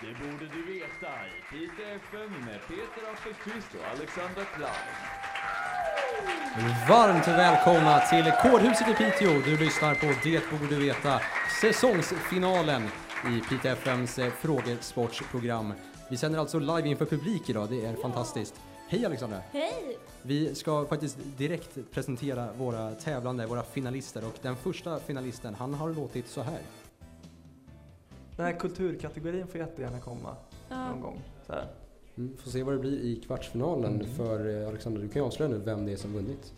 Det borde du veta i Pite FM med Peter Appelqvist och Alexandra Klang. Varmt välkomna till Kårhuset i Piteå. Du lyssnar på Det borde du veta, säsongsfinalen i Pite FMs eh, frågesportsprogram. Vi sänder alltså live inför publik idag, det är fantastiskt. Hej Alexandra! Hej! Vi ska faktiskt direkt presentera våra tävlande, våra finalister och den första finalisten, han har låtit så här. Den här kulturkategorin får jättegärna komma Ja. någon gång. Så här. Mm, får se vad det blir i kvartsfinalen för eh, Alexandra, du kan ju avslöja nu vem det är som vunnit.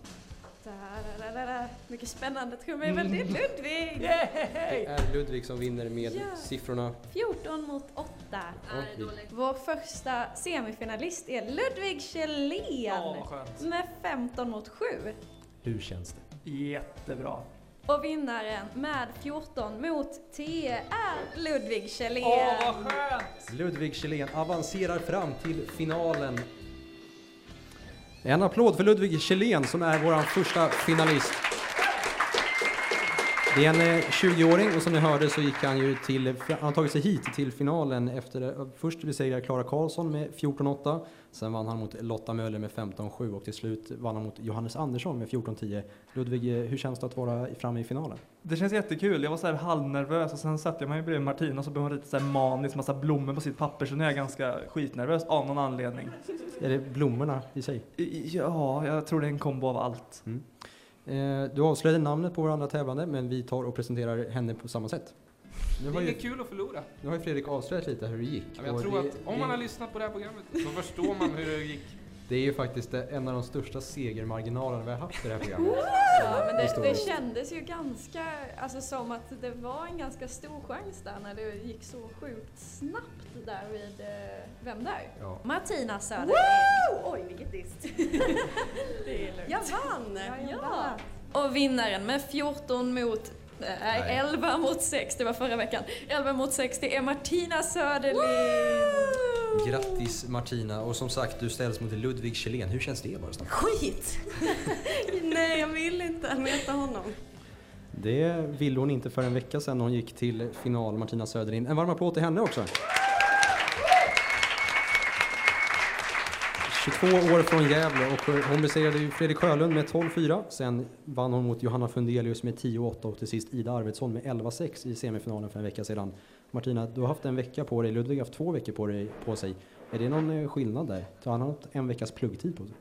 Mycket spännande trumvirvel, det är Ludvig! Det är Ludvig som vinner med Ja. siffrorna. 14 mot 8. och vi- Vår första semifinalist är Ludvig Kjellén Ja, med 15 mot 7. Hur känns det? Jättebra. Och vinnaren med 14 mot 10 är Ludvig Kjellén. Åh, vad skönt! Ludvig Kjellén avancerar fram till finalen. En applåd för Ludvig Kjellén som är vår första finalist. Det är en eh, 20-åring och som ni hörde så gick han ju till, han har tagit sig hit till finalen efter, eh, först besegrade Klara Karlsson med 14-8, sen vann han mot Lotta Möller med 15-7 och till slut vann han mot Johannes Andersson med 14-10. Ludvig, eh, hur känns det att vara framme i finalen? Det känns jättekul. Jag var så här halvnervös och sen satte jag mig bredvid Martina och så blev hon lite så här manisk, massa blommor på sitt papper. Så nu är jag ganska skitnervös av någon anledning. Är det blommorna i sig? Ja, jag tror det är en kombo av allt. Eh, Du avslöjade namnet på vår andra tävlande, men vi tar och presenterar henne på samma sätt. Det är ju, inget kul att förlora. nu har ju Fredrik avslöjat lite hur det gick. Ja, jag tror det, att om man har lyssnat på det här programmet så förstår man hur det gick. Det är ju faktiskt eh, en av de största segermarginalerna vi har haft i det här programmet. Ja, men det, det kändes ju ganska, alltså som att det var en ganska stor chans där när det gick så sjukt snabbt där vid, eh, vem där? Ja. Martina Södergren. Oj, vilket dist. Det är lugnt. Jag vann! Ja. Och vinnaren med 14 mot Nej, Nej. 11 mot 6, det var förra veckan. 11 mot 6, det är Martina Söderlind. Grattis Martina, och som sagt du ställs mot Ludvig Kjellén. Hur känns det bara snabbt? Skit! Nej, jag vill inte möta honom. Det ville hon inte för en vecka sedan när hon gick till final, Martina Söderlind. En varm applåd till henne också. 22 år från Gävle och hon besegrade Fredrik Sjölund med 12-4. Sen vann hon mot Johanna Fundelius med 10-8 och till sist Ida Arvidsson med 11-6 i semifinalen för en vecka sedan. Martina, du har haft en vecka på dig, Ludvig har haft två veckor på, dig, på sig. Är det någon eh, skillnad där? Så han har haft en veckas pluggtid på sig?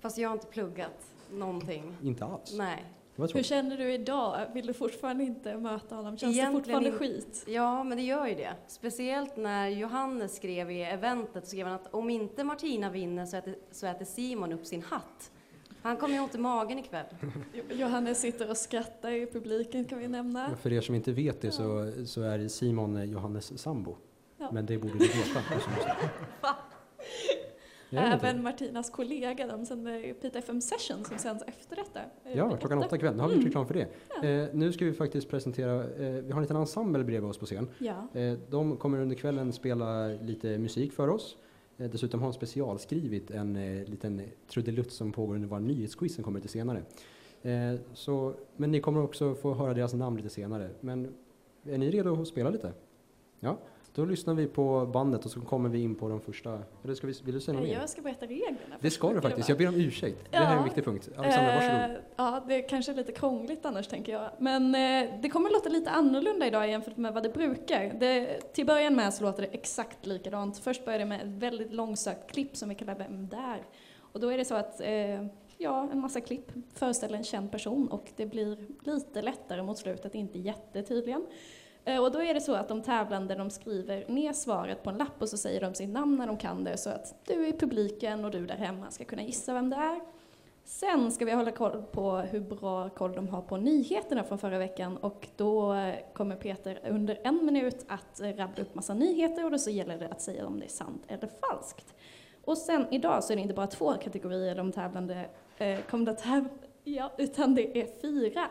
Fast jag har inte pluggat någonting. Inte alls? Nej. Hur känner du idag? Vill du fortfarande inte möta honom? Känns Egentligen det fortfarande in- skit? Ja, men det gör ju det. Speciellt när Johannes skrev i eventet, så skrev han att om inte Martina vinner så äter, så äter Simon upp sin hatt. Han kommer ju ont i magen ikväll. Johannes sitter och skrattar i publiken kan vi nämna. Och För er som inte vet det så, så är Simon eh, Johannes sambo. Ja. Men det borde du veta. Även Martinas kollega, de sänder Pita FM Session som sänds efter detta. Ja, klockan åtta ikväll. Nu har vi gjort Mm. reklam för det. Ja. Eh, nu ska vi faktiskt presentera, eh, vi har en liten ensemble bredvid oss på scen. Ja. Eh, de kommer under kvällen spela lite musik för oss. Eh, dessutom har hon specialskrivit en eh, liten trudelutt som pågår under vår nyhetsquiz som kommer lite senare. Eh, så, men ni kommer också få höra deras namn lite senare. Men är ni redo att spela lite? Ja, då lyssnar vi på bandet och så kommer vi in på de första, eller ska vi, vill du säga något mer? Jag ska berätta reglerna. Det ska du faktiskt, jag ber om ursäkt. Det här är en viktig punkt. Alexandra, varsågod. Eh, ja, det är kanske lite krångligt annars tänker jag. Men eh, det kommer låta lite annorlunda idag jämfört med vad det brukar. Det, till början med så låter det exakt likadant. Först börjar det med ett väldigt långsökt klipp som vi kallar Vem där? Och då är det så att eh, ja, en massa klipp föreställer en känd person och det blir lite lättare mot slutet, inte jättetydligen. Eh, och då är det så att de tävlande de skriver ner svaret på en lapp och så säger de sitt namn när de kan det så att du i publiken och du där hemma ska kunna gissa vem det är. Sen ska vi hålla koll på hur bra koll de har på nyheterna från förra veckan och då eh, kommer Peter under en minut att rabbla upp massa nyheter och då så gäller det att säga om det är sant eller falskt. Och sen idag så är det inte bara två kategorier de tävlande eh, kommer att tävla ja, utan det är fyra.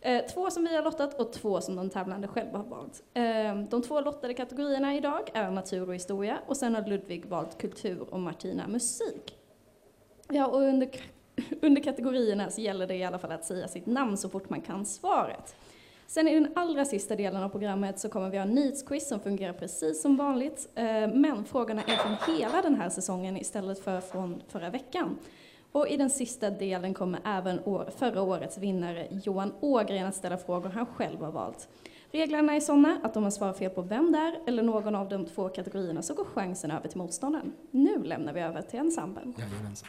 Eh, två som vi har lottat och två som de tävlande själva har valt. Eh, de två lottade kategorierna idag är natur och historia och sen har Ludvig valt kultur och Martina musik. Ja, och under, under kategorierna så gäller det i alla fall att säga sitt namn så fort man kan svaret. Sen i den allra sista delen av programmet så kommer vi ha nyhetsquiz som fungerar precis som vanligt. Eh, men frågorna är från hela den här säsongen istället för från förra veckan. Och i den sista delen kommer även år, förra årets vinnare Johan Ågren att ställa frågor han själv har valt. Reglerna är sådana att om man svarar fel på vem det är eller någon av de två kategorierna så går chansen över till motståndaren. Nu lämnar vi över till ensemblen. Jajamensan.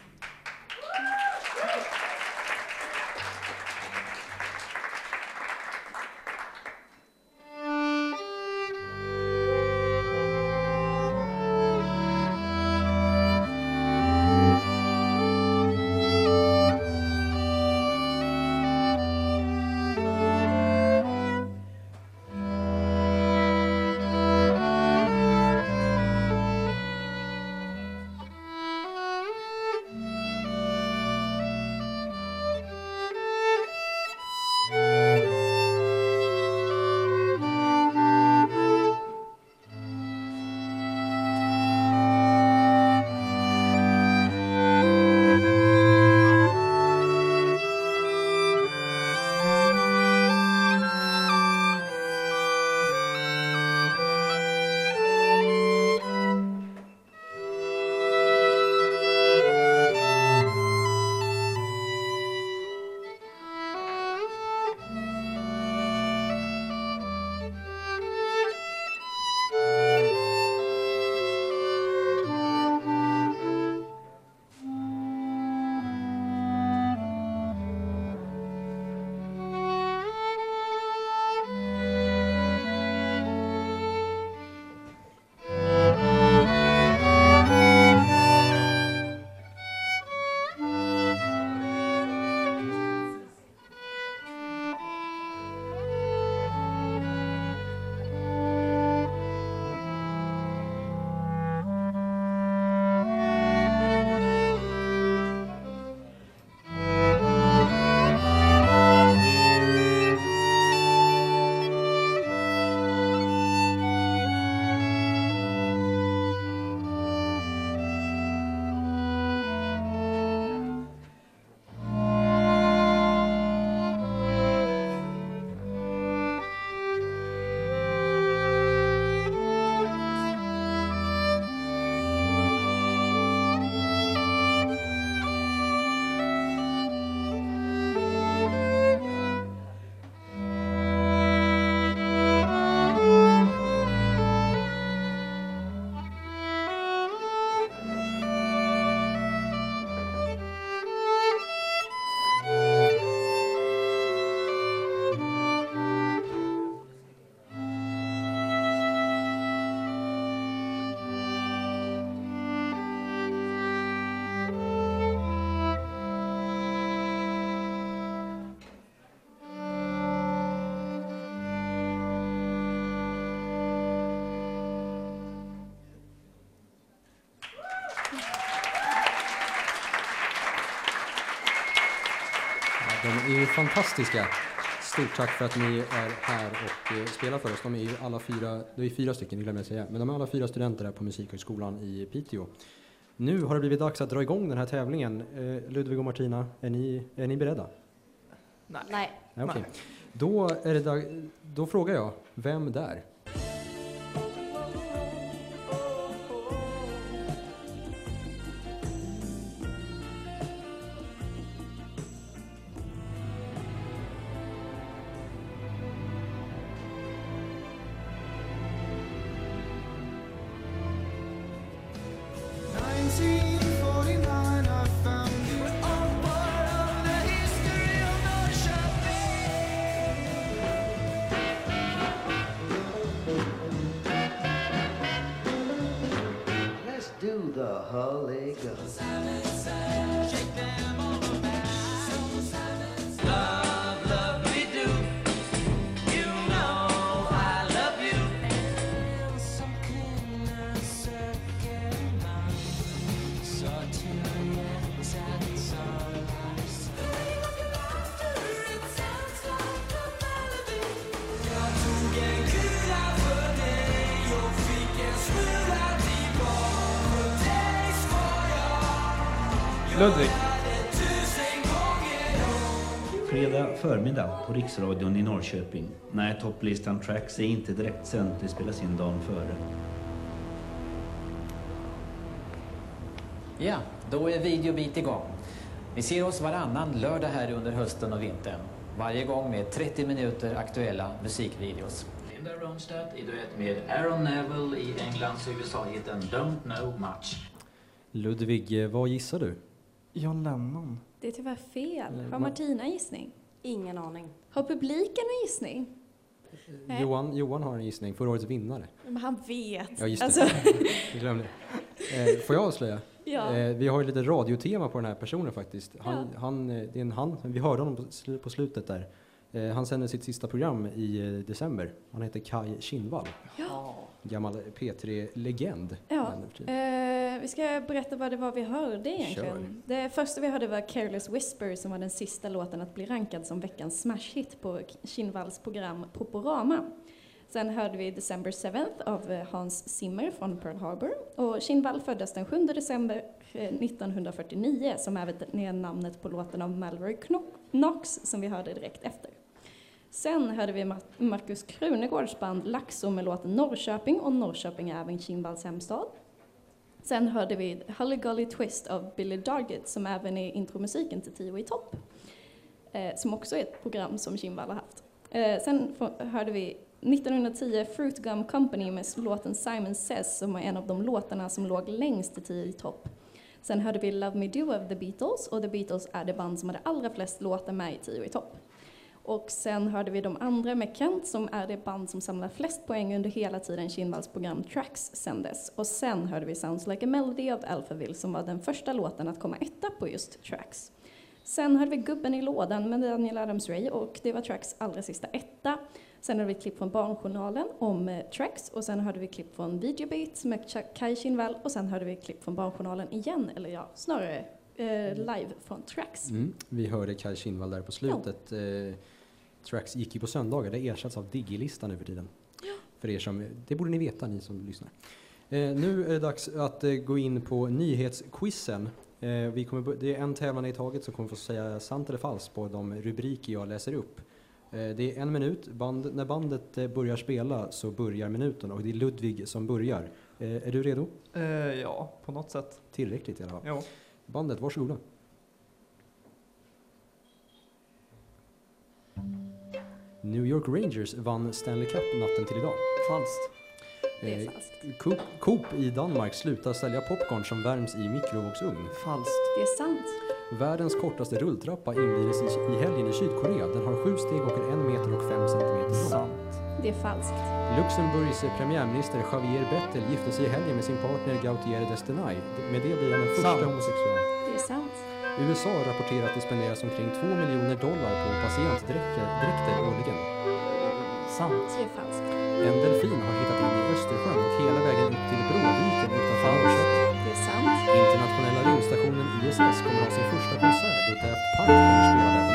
De är ju fantastiska. Stort tack för att ni är här och eh, spelar för oss. De är ju alla fyra, det är fyra stycken, det glömde jag säga, men de är alla fyra studenter här på Musikhögskolan i Piteå. Nu har det blivit dags att dra igång den här tävlingen. Eh, Ludvig och Martina, är ni, är ni beredda? Nej. Nej, okej. Då, är det dag, då frågar jag, vem där? The Holy Ghost. Förmiddag på Riksradion i Norrköping. Nej, topplistan Tracks är inte direkt sänd, det spelas in dagen före. Ja, då är Videobit igång. Vi ser oss varannan lördag här under hösten och vintern. Varje gång med 30 minuter aktuella musikvideos. Linda Ronstadt i duett med Aaron Neville i Englands USA-hitten Don't Know Much. Ludvig, eh, vad gissar du? John Lennon. Det är tyvärr fel. Har vad- Martina gissning? Ingen aning. Har publiken en gissning? Johan, Johan har en gissning, förra årets vinnare. Men han vet. Ja, just det. Alltså, Jag glömde. Eh, får jag avslöja? ja. Eh, vi har ju lite radiotema på den här personen faktiskt. Han, Ja. han, eh, det är en han, vi hörde honom på, sl- på slutet där. Eh, han sänder sitt sista program i eh, december. Han heter Kai Kinnvall. Ja. Gammal P3-legend. Ja. Eh, vi ska berätta vad det var vi hörde egentligen. Det första vi hörde var Careless Whisper som var den sista låten att bli rankad som veckans smashhit på Kinnvalls program Poporama. Sen hörde vi December 7th av eh, Hans Zimmer från Pearl Harbor. Och Kinnvall föddes den 7 december eh, 1949 som även är namnet på låten av Mallory Kno- Knox som vi hörde direkt efter. Sen hörde vi Mar- Markus Krunegårds band Laxo med låten Norrköping och Norrköping är även Kinnvalls hemstad. Sen hörde vi Hully Golly Twist av Billy Doggett som även är intromusiken till Tio i topp. Eh, som också är ett program som Kindvall har haft. Eh, sen hörde vi 1910 Fruit Gum Company med låten Simon Says som är en av de låtarna som låg längst i Tio i topp. Sen hörde vi Love Me Do av The Beatles och The Beatles är det band som hade allra flest låtar med i Tio i topp. Och sen hörde vi de andra med Kent som är det band som samlar flest poäng under hela tiden Kinvalls program Tracks sändes. Och sen hörde vi Sounds Like a Melody av Alphaville som var den första låten att komma etta på just Tracks. Sen hörde vi Gubben i lådan med Daniel Adams-Ray och det var Tracks allra sista etta. Sen hörde vi ett klipp från Barnjournalen om eh, Tracks och sen hörde vi klipp från Videobeat med Kai Kinvall och sen hörde vi klipp från Barnjournalen igen, eller ja, snarare live från Tracks. Mm. Vi hörde Kai Kinnvall där på slutet. Eh, Tracks gick ju på söndagar, det ersätts av Digilistan nu för tiden. För er som, det borde ni veta ni som lyssnar. Eh, nu är det dags att eh, gå in på nyhetsquizen. Eh, vi kommer, det är en tävlande i taget som kommer få säga sant eller falskt på de rubriker jag läser upp. Eh, det är en minut, band, när bandet eh, börjar spela så börjar minuten och det är Ludvig som börjar. Eh, är du redo? Eh, ja, på något sätt. Tillräckligt i alla fall. Jo. Bandet, varsågoda. New York Rangers vann Stanley Cup natten till idag. Falskt. Det är Eh, falskt. Coop, Coop i Danmark slutar sälja popcorn som värms i mikrovågsugn. Falskt. Det är sant. Världens kortaste rulltrappa invigdes i, i helgen i Sydkorea. Den har sju steg och är en meter och fem centimeter lång. Sant. Det är falskt. Luxemburgs premiärminister Javier Bettel gifte sig i helgen med sin partner Gautier Destinay. Med det blir han den första homosexuella. Det är sant. USA rapporterar att det spenderas omkring 2 miljoner dollar på patientdräkter dräkter årligen. Sant. Det är falskt. En delfin har hittat in i Östersjön och hela vägen upp till Bråviken utanför Norrköping. Det är sant. Internationella rymdstationen ISS kommer ha sin första konsert då Daft Punk kommer spela där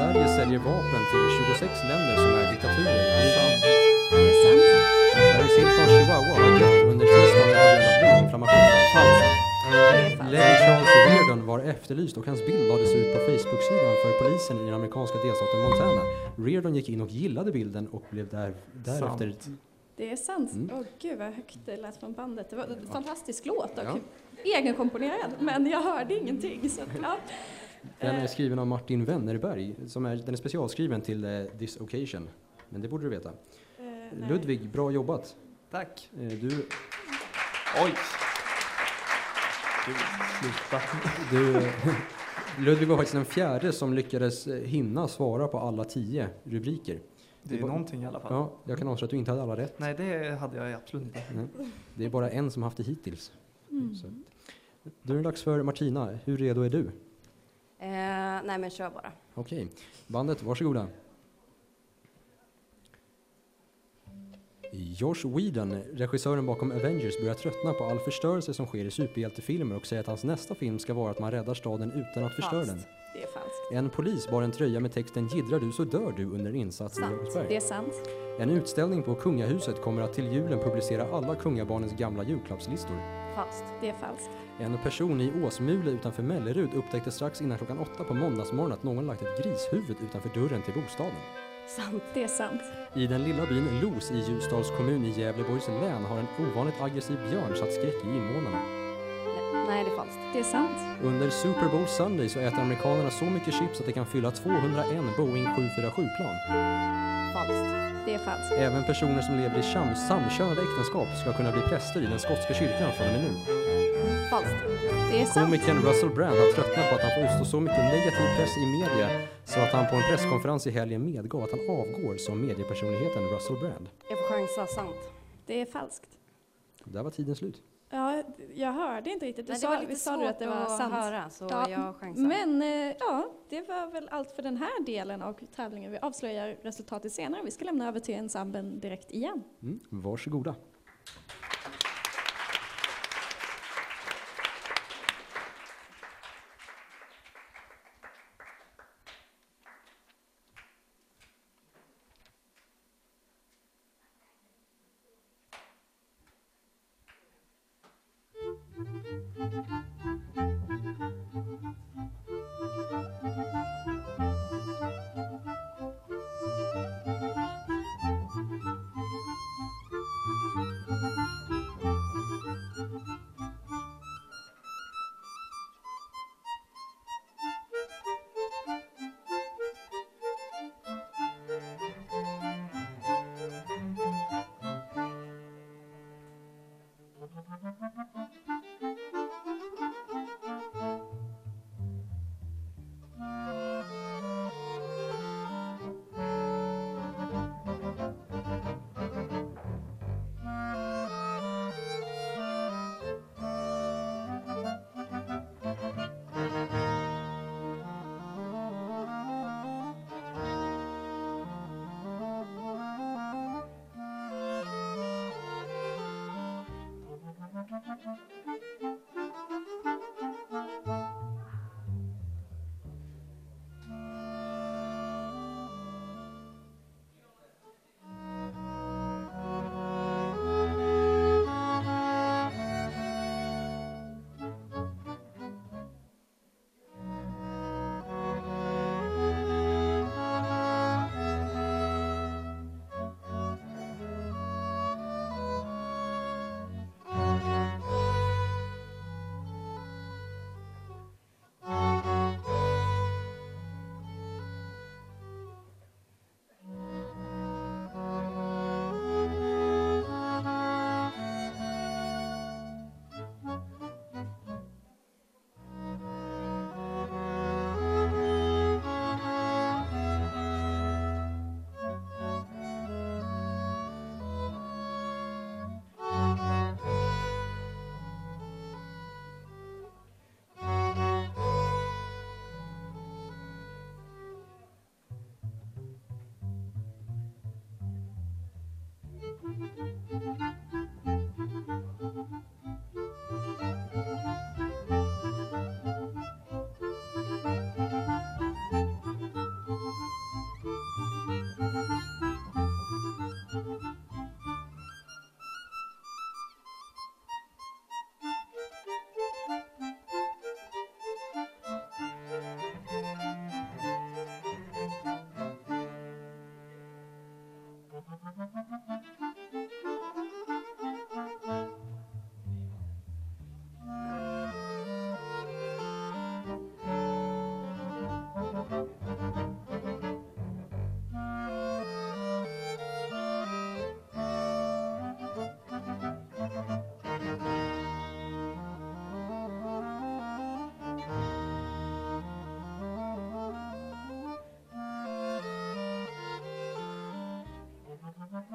Sverige säljer vapen till 26 länder som är diktaturer. Sant. Det är sant. Hilton Chihuahua har dött under tisdagen på grund av blodinflammation. Falskt. Det är. Larry Charles Reardon var efterlyst och hans bild lades ut på Facebook-sidan för polisen i den amerikanska delstaten Montana. Reardon gick in och gillade bilden och blev där, därefter... Det är sant. Åh Mm. gud vad högt det lät från bandet. Det var en fantastisk låt och Ja. egenkomponerad men jag hörde ingenting. Så, att, ja. Den är Eh, skriven av Martin Wennerberg, som är, den är specialskriven till eh, This Occasion. Men det borde du veta. eh. Ludvig, bra jobbat. Tack. Eh, Du, Oj. Gud, sluta. du, Ludvig var faktiskt den fjärde som lyckades eh, hinna svara på alla tio rubriker. Det är var- någonting i alla fall. Ja, jag kan avslöja att du inte hade alla rätt. Nej, det hade jag absolut inte. Nej. Det är bara en som haft det hittills. Mm. Så. Då är det dags för Martina. Hur redo är du? Nej men kör bara. Okej, bandet, varsågoda. Josh Whedon, regissören bakom Avengers, börjar tröttna på all förstörelse som sker i superhjältefilmer och säger att hans nästa film ska vara att man räddar staden utan att förstöra den. Det är falskt. En polis bar en tröja med texten “Jiddrar du så dör du” under en insats i Sant. Jakobsberg. Det är sant. En utställning på kungahuset kommer att till julen publicera alla kungabarnens gamla julklappslistor. Falskt. Det är falskt. En person i Åsmule utanför Mellerud upptäckte strax innan klockan åtta på måndagsmorgonen att någon lagt ett grishuvud utanför dörren till bostaden. Sant. Det är sant. I den lilla byn Los i Ljusdals kommun i Gävleborgs län har en ovanligt aggressiv björn satt skräck i invånarna. Nej, det är falskt. Det är sant. Under Super Bowl Sunday så äter amerikanerna så mycket chips att det kan fylla 201 Boeing 747-plan. Falskt. Det är falskt. Även personer som lever i sam- samkönade äktenskap ska kunna bli präster i den skotska kyrkan från och med nu. Falskt. Det är sant. Komikern Russell Brand har tröttnat på att han får utstå så mycket negativ press i media så att han på en presskonferens i helgen medgav att han avgår som mediepersonligheten Russell Brand. Jag får chansa. Sant. Det är falskt. Där var tiden slut. Ja, jag hörde inte riktigt. Du Nej, det sa, var lite sa du svårt att det var sant? höra, så Ja, jag chansar. Men eh, ja, det var väl allt för den här delen av tävlingen. Vi avslöjar resultatet senare. Vi ska lämna över till ensemblen direkt igen. Mm, varsågoda.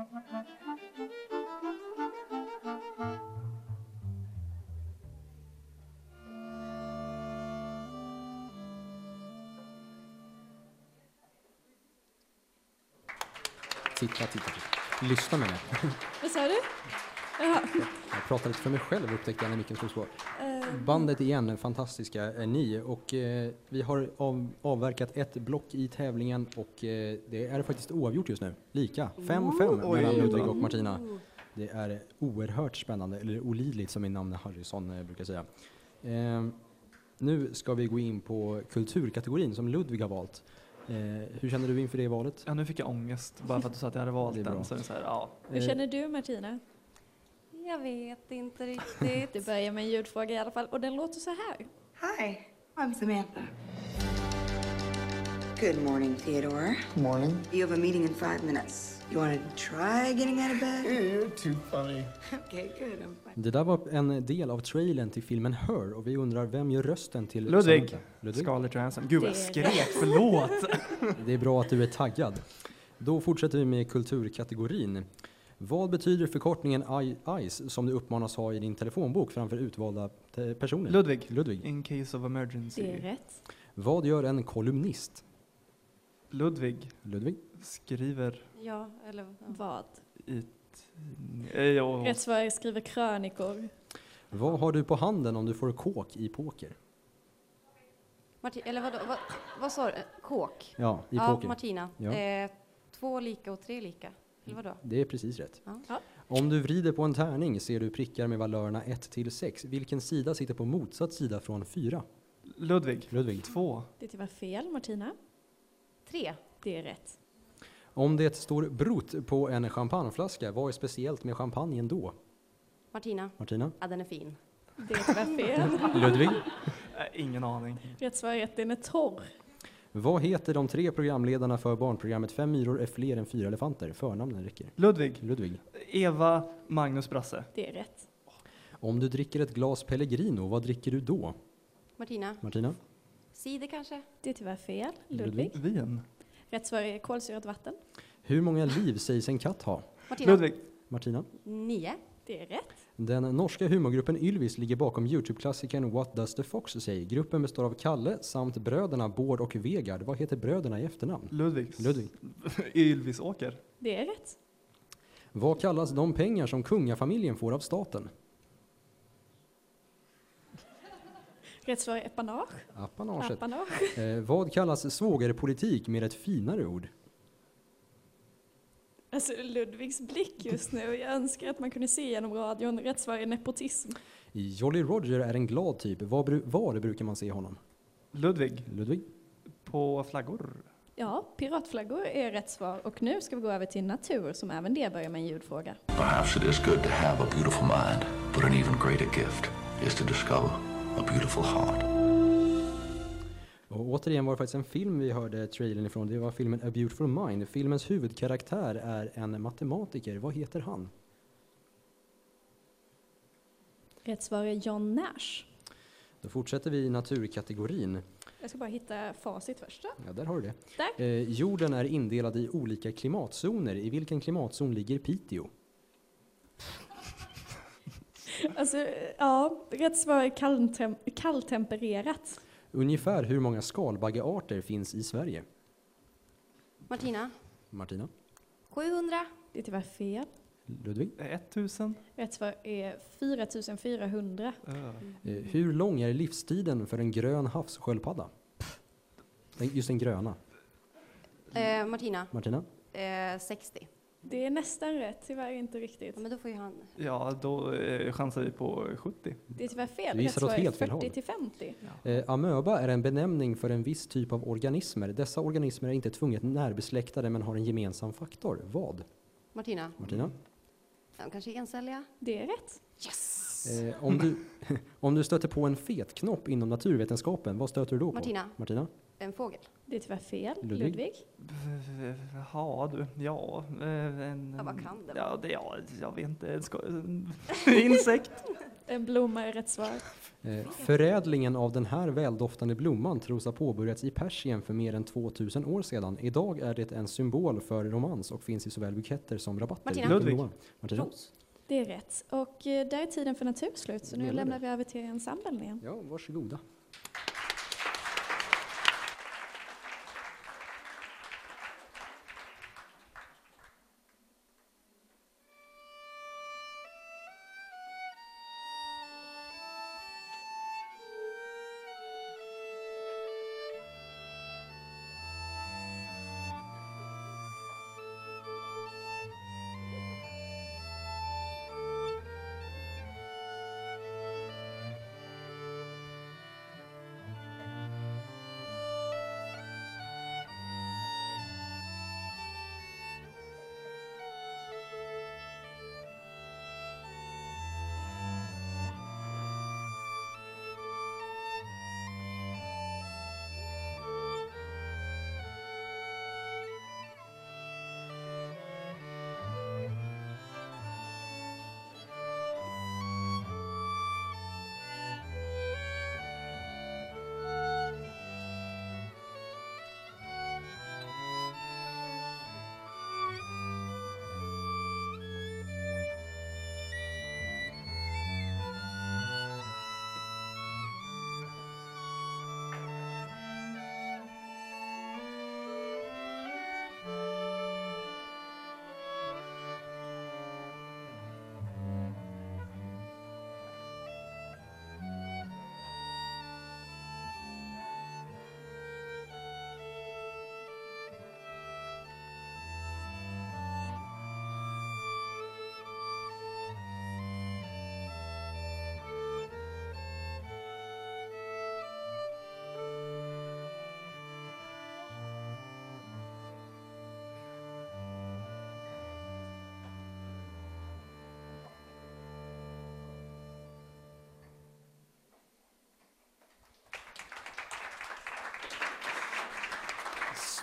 Titta, titta, titta. Lyssna med mig. Vad sa du? Jaha. Jag pratade lite för mig själv upptäckte jag när micken slogs på. Eh, Bandet igen, fantastiska är ni. Och eh, vi har av, avverkat ett block i tävlingen och eh, det är faktiskt oavgjort just nu. Lika, 5-5 Oj. mellan. Ludvig och Martina. Det är oerhört spännande, eller olidligt som min namne Harrison eh, brukar säga. Eh, nu ska vi gå in på kulturkategorin som Ludvig har valt. Eh, hur känner du inför det valet? Ja, nu fick jag ångest bara för att du sa att jag hade valt den. Så är det så här, ja. Hur Eh, känner du Martina? Jag vet inte riktigt. Det börjar med en ljudfråga i alla fall och den låter så här. Hi, I'm Samantha. Good morning, Theodore. Morning. You have a meeting in five minutes. You want to try getting out of bed? You're too funny. Okay, good. I'm fine. Det där var en del av trailern till filmen Her och vi undrar vem gör rösten till Ludvig. Samantha? Ludvig. Scarlett Johansson. Gud jag Det är skrek, förlåt. Det är bra att du är taggad. Då fortsätter vi med kulturkategorin. Vad betyder förkortningen ICE som du uppmanas ha i din telefonbok framför utvalda personer? Ludvig. Ludvig. In case of emergency. Det är rätt. Vad gör en kolumnist? Ludvig Ludvig. skriver Ja, eller... Ja. Vad? i... Ja. Rätt svar är skriver krönikor. Vad har du på handen om du får kåk i poker? Marti, eller vadå, vad, vad sa du? Kåk? Ja, i ja, poker. Martina. Ja. Eh, två lika och tre lika. Eller vadå? Det är precis rätt. Ja. Om du vrider på en tärning ser du prickar med valörerna 1 till 6. Vilken sida sitter på motsatt sida från 4? Ludvig. Ludvig. Två. Det var fel. Martina? Tre. Det är rätt. Om det står brott på en champagneflaska, vad är speciellt med champagnen då? Martina. Martina? Ja, den är fin. Det var fel. Ludvig? Ingen aning. Rätt svar är rätt. Den är torr. Vad heter de tre programledarna för barnprogrammet Fem myror är fler än fyra elefanter? Förnamnen räcker. Ludvig. Ludvig. Eva, Magnus, Brasse. Det är rätt. Om du dricker ett glas Pellegrino, vad dricker du då? Martina. Martina? Cider kanske? Det är tyvärr fel. Ludvig. Ludvig. Vin. Rätt svar är kolsyrat vatten. Hur många liv sägs en katt ha? Martina. Ludvig. Martina? Nio. Det är rätt. Den norska humorgruppen Ylvis ligger bakom Youtube-klassikern What Does The Fox Say? Gruppen består av Kalle samt bröderna Bård och Vegard. Vad heter bröderna i efternamn? Ludvig. Ludvig. Ylvisåker. Det är rätt. Vad kallas de pengar som kungafamiljen får av staten? Rätt svar är apanage. Apanaget. Apanage. Eh, vad kallas svågerpolitik med ett finare ord? Alltså Ludvigs blick just nu. Jag önskar att man kunde se genom radion. Rätt svar är nepotism. Jolly Roger är en glad typ. Var, var brukar man se honom? Ludvig. Ludvig? På flaggor. Ja, piratflaggor är rätt svar. Och nu ska vi gå över till natur som även det börjar med en ljudfråga. Perhaps it is good to have a beautiful mind, but an even greater gift is to discover a beautiful heart. Återigen var det faktiskt en film vi hörde trailern ifrån. Det var filmen A Beautiful Mind. Filmens huvudkaraktär är en matematiker. Vad heter han? Rätt svar är John Nash. Då fortsätter vi i naturkategorin. Jag ska bara hitta facit först. Ja, där har du det. Eh, jorden är indelad i olika klimatzoner. I vilken klimatzon ligger Piteå? Alltså, ja, rätt svar är kalltem kalltempererat. Ungefär hur många skalbaggearter finns i Sverige? Martina. Martina? 700. Det är tyvärr fel. Ludvig? 1000. Rätt svar är 4400. Eh, hur lång är livstiden för en grön havssköldpadda? Just den gröna. Eh, Martina. Martina? Eh, 60. Det är nästan rätt, tyvärr inte riktigt. Men då får ju han... Ja, då eh, chansar vi på 70. Det är tyvärr fel. Du Rätt gissar svar åt är helt fel 40 håll. till 50. Eh, amöba är en benämning för en viss typ av organismer. Dessa organismer är inte tvunget närbesläktade men har en gemensam faktor. Vad? Martina. Martina? Ja, kanske encelliga. Det är rätt. Yes! Eh, om, du, om du stöter på en fetknopp inom naturvetenskapen, vad stöter du då på? Martina. Martina? En fågel. Det är tyvärr fel. Ludvig? Ludvig? Ja du, ja. eh, En, Ja, vad kan det Ja, det, ja, jag vet inte. En insekt. En blomma är rätt svar. Eh, förädlingen av den här väldoftande blomman tros ha påbörjats i Persien för mer än 2000 år sedan. Idag är det en symbol för romans och finns i såväl buketter som rabatter. Martina. Ludvig. Martina? Ros. Det är rätt. Och eh, där är tiden för naturslut, så nu lämnar vi över till ensemblen igen. Ja, varsågoda.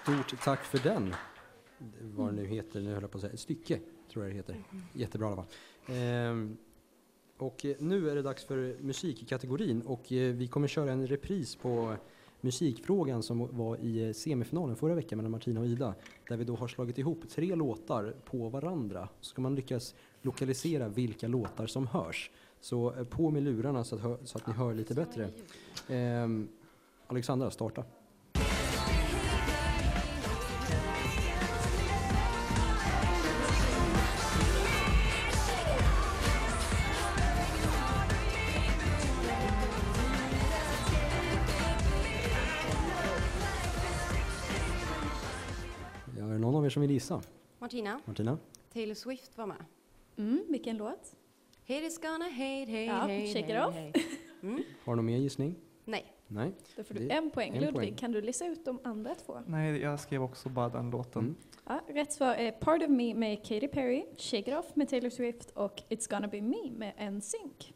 Stort tack för den. Vad det nu heter, nu höll jag på att säga, ett stycke tror jag det heter. Jättebra i alla fall. Ehm, och eh, nu är det dags för musikkategorin och eh, vi kommer köra en repris på musikfrågan som var i eh, semifinalen förra veckan mellan Martina och Ida. Där vi då har slagit ihop tre låtar på varandra. Så ska man lyckas lokalisera vilka låtar som hörs. Så på med lurarna så att, hö- så att ni hör lite bättre. Ehm, Alexandra, starta. Som vill gissa? Martina, Martina? Taylor Swift var med. Mm, vilken låt? Hate is gonna hate, hate, Ja, hate, shake it off. hate. Mm. Har du någon mer gissning? Nej. Nej. Då får du Det- en poäng. en Ludvig, poäng. kan du lista ut de andra två? Nej, jag skrev också bara den låten. Mm. Ja, rätt svar är Part of Me med Katy Perry, Shake It Off med Taylor Swift och It's Gonna Be Me med NSYNC.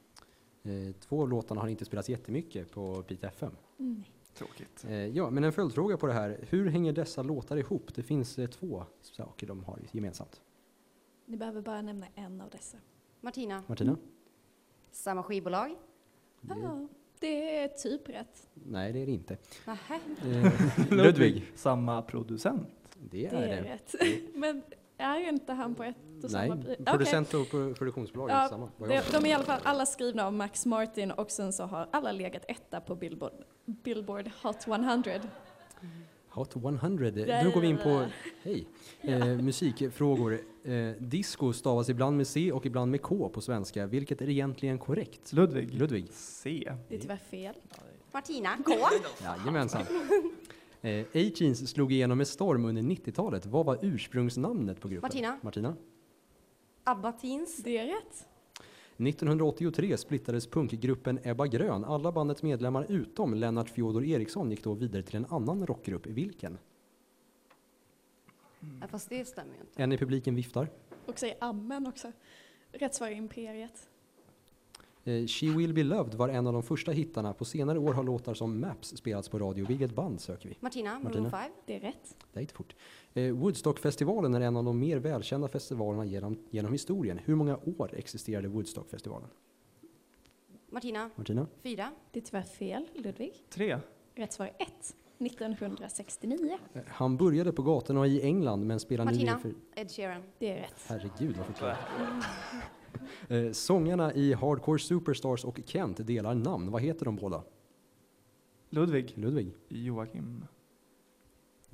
Eh, två av låtarna har inte spelats jättemycket på Beat FM. Mm. Tråkigt. Eh, ja, men en följdfråga på det här. Hur hänger dessa låtar ihop? Det finns eh, två saker de har gemensamt. Ni behöver bara nämna en av dessa. Martina, Martina? samma skivbolag. Det, Ja, det är typ rätt. nej, det är det inte. Nähä. Eh, Ludvig? Samma producent. Det Det är är det. rätt. Men är inte han på ett och Nej, samma... Okej. producent och pro- produktionsbolag är Ja, samma. de, de är i alla fall alla skrivna av Max Martin och sen så har alla legat etta på Billboard, Billboard Hot 100. Hot 100. Nu går vi in på, hej, eh, musikfrågor. Eh, disco stavas ibland med C och ibland med K på svenska. Vilket är egentligen korrekt? Ludvig. Ludvig. C. Det är tyvärr fel. Martina, K. Jajamensan. Eh, A-Teens slog igenom med storm under 90-talet. Vad var ursprungsnamnet på gruppen? Martina. Martina? Abba Teens. Det är rätt. 1983 splittrades punkgruppen Ebba Grön. Alla bandets medlemmar utom Lennart Fjodor Eriksson gick då vidare till en annan rockgrupp. Vilken? Ja, fast det stämmer ju inte. En i publiken viftar. Och säger amen också. Rätt svar är Imperiet. Eh, She Will Be Loved var en av de första hittarna. På senare år har låtar som Maps spelats på radio. Vilket band söker vi? Martina, Martina. Maroon 5. Det är rätt. Det gick fort. Eh, Woodstockfestivalen är en av de mer välkända festivalerna genom, genom historien. Hur många år existerade Woodstockfestivalen? Martina, Martina? 4. Det är tyvärr fel. Ludvig. Tre. Rätt svar är ett. 1969. Eh, Han började på gatorna i England men spelar nu Martina, mer för... Ed Sheeran. Det är rätt. Herregud vad förklarat. Eh, sångarna i Hardcore Superstars och Kent delar namn. Vad heter de båda? Ludvig. Ludvig? Joakim.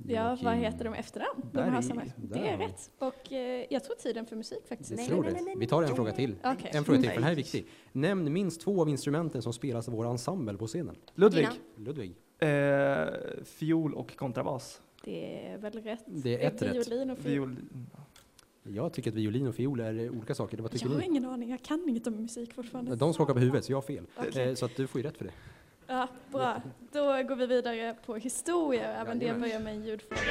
Ja, vad heter de efternamn? De har samma. Det är rätt. Och eh, jag tror tiden för musik faktiskt. Nej, tror nej, det. nej, nej, Vi tar en fråga till. Okej. En fråga till, för den här är viktig. Nämn minst två av instrumenten som spelas av vår ensemble på scenen. Ludvig. Martina. Ludvig? Eh, fiol och kontrabas. Det är väl rätt. Det är ett rätt. Violin och fiol. Violin. Jag tycker att violin och fiol är olika saker. Vad tycker Jag har ni? ingen aning, jag kan inget om musik fortfarande. De skakar på huvudet, så jag har fel. Okej. Eh, Så att du får ju rätt för det. Ja, bra. Då går vi vidare på historia. Även det Jajamän. börjar med en ljudfråga.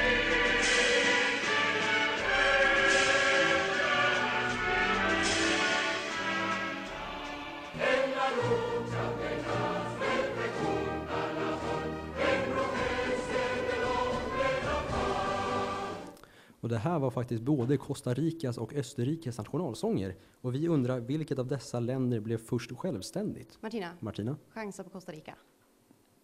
Och det här var faktiskt både Costa Ricas och Österrikes nationalsånger. Och vi undrar vilket av dessa länder blev först självständigt? Martina, Martina? chansa på Costa Rica.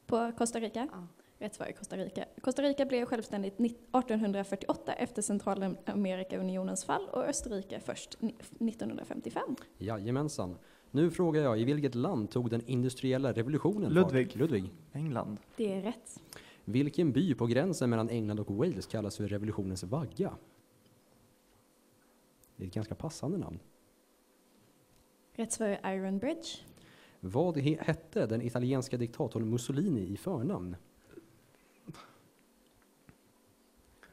På Costa Rica? Ja. Rätt svar är Costa Rica. Costa Rica blev självständigt 1848 efter Centralamerikaunionens fall och Österrike först ni- 1955. Jajamensan. Nu frågar jag, i vilket land tog den industriella revolutionen Ludvig. fart? Ludvig. England. Det är rätt. Vilken by på gränsen mellan England och Wales kallas för revolutionens vagga? Det är ett ganska passande namn. Rätt svar är Iron Bridge. Vad he- hette den italienska diktatorn Mussolini i förnamn?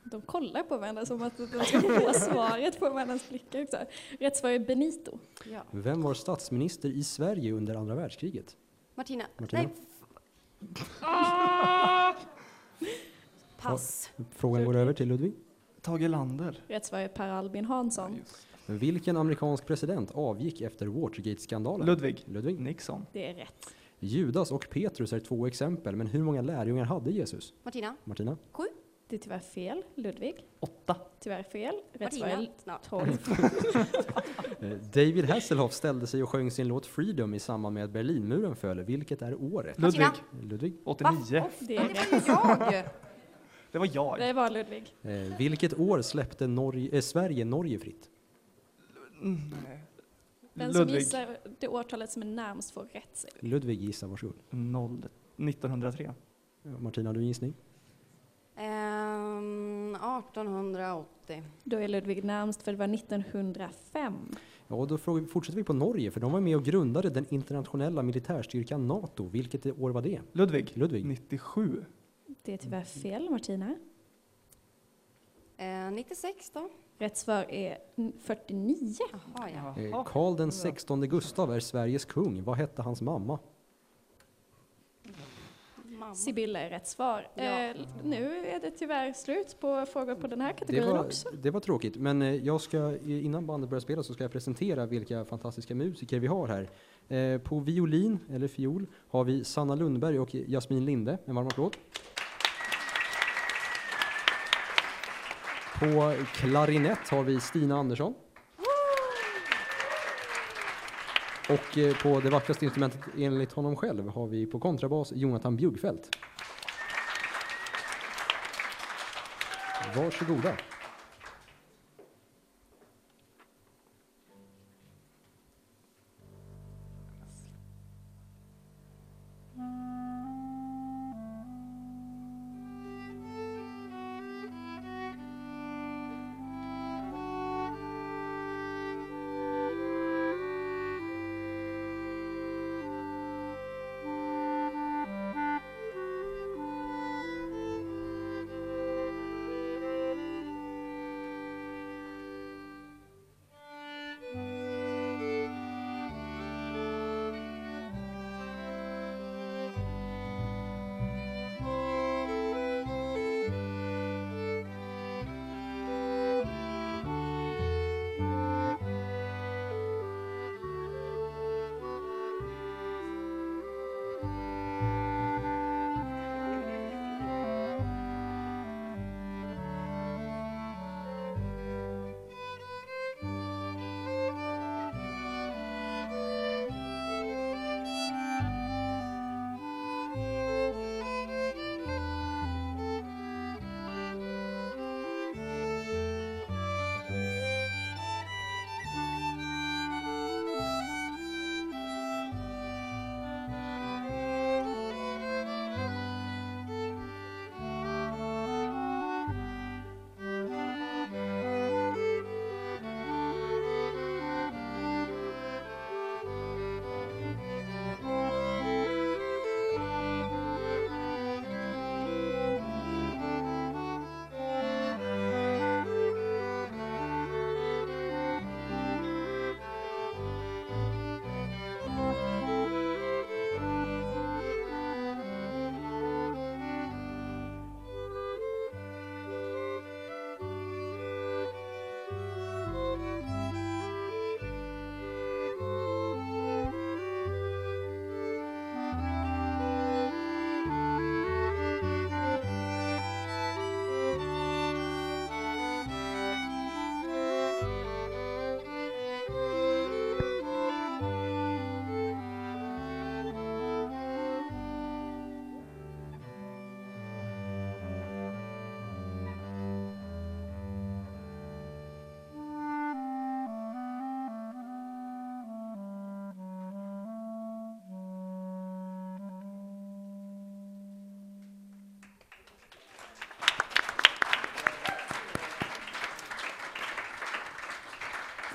De kollar på varandra som att de ska få svaret på varandras blickar också. Rätt svar är Benito. Ja. Vem var statsminister i Sverige under andra världskriget? Martina. Martina? Nej. Pass. Frågan går över till Ludvig. Tage Lander. Rätt svar är Per Albin Hansson. Vilken amerikansk president avgick efter Watergate-skandalen? Ludvig. Ludvig. Nixon. Det är rätt. Judas och Petrus är två exempel, men hur många lärjungar hade Jesus? Martina. Martina? Sju. Det är tyvärr fel. Ludvig? Åtta. Tyvärr fel. Rätt svar är Ja. 12. Eh, David Hasselhoff ställde sig och sjöng sin låt Freedom i samband med att Berlinmuren föll. Vilket är året? Ludvig. Ludvig. 89. Det Ja, är det var jag! Det var jag. Det var Ludvig. Eh, vilket år släppte Norge, eh, Sverige Norge fritt? Mm, nej. Den som Ludvig. gissar det årtalet som är närmast får rätt. Ludvig gissar, varsågod. Noll. 1903. Ja, Martina, har du en gissning? Ehm, 1880. Då är Ludvig närmst för det var 1905. Ja, då frågar vi, fortsätter vi på Norge, för de var med och grundade den internationella militärstyrkan NATO. Vilket år var det? Ludvig. Ludvig. 97. Det är tyvärr fel, Martina. Eh, 96 då? Rätt svar är n- 49. Jaha, ja. Eh, Karl den 16 Gustav är Sveriges kung. Vad hette hans mamma? Mamma. Sibylla är rätt svar. Ja. Eh, nu tyvärr slut på frågor på den här Det kategorin var, också. det var tråkigt, men eh, jag ska, innan bandet börjar spela så ska jag presentera vilka fantastiska musiker vi har här. Eh, På violin, eller fiol, har vi Sanna Lundberg och Jasmin Linde. En varm applåd. På klarinett har vi Stina Andersson. Och eh, på det vackraste instrumentet enligt honom själv har vi på kontrabas Jonathan Bjuggfeldt. Varsågoda.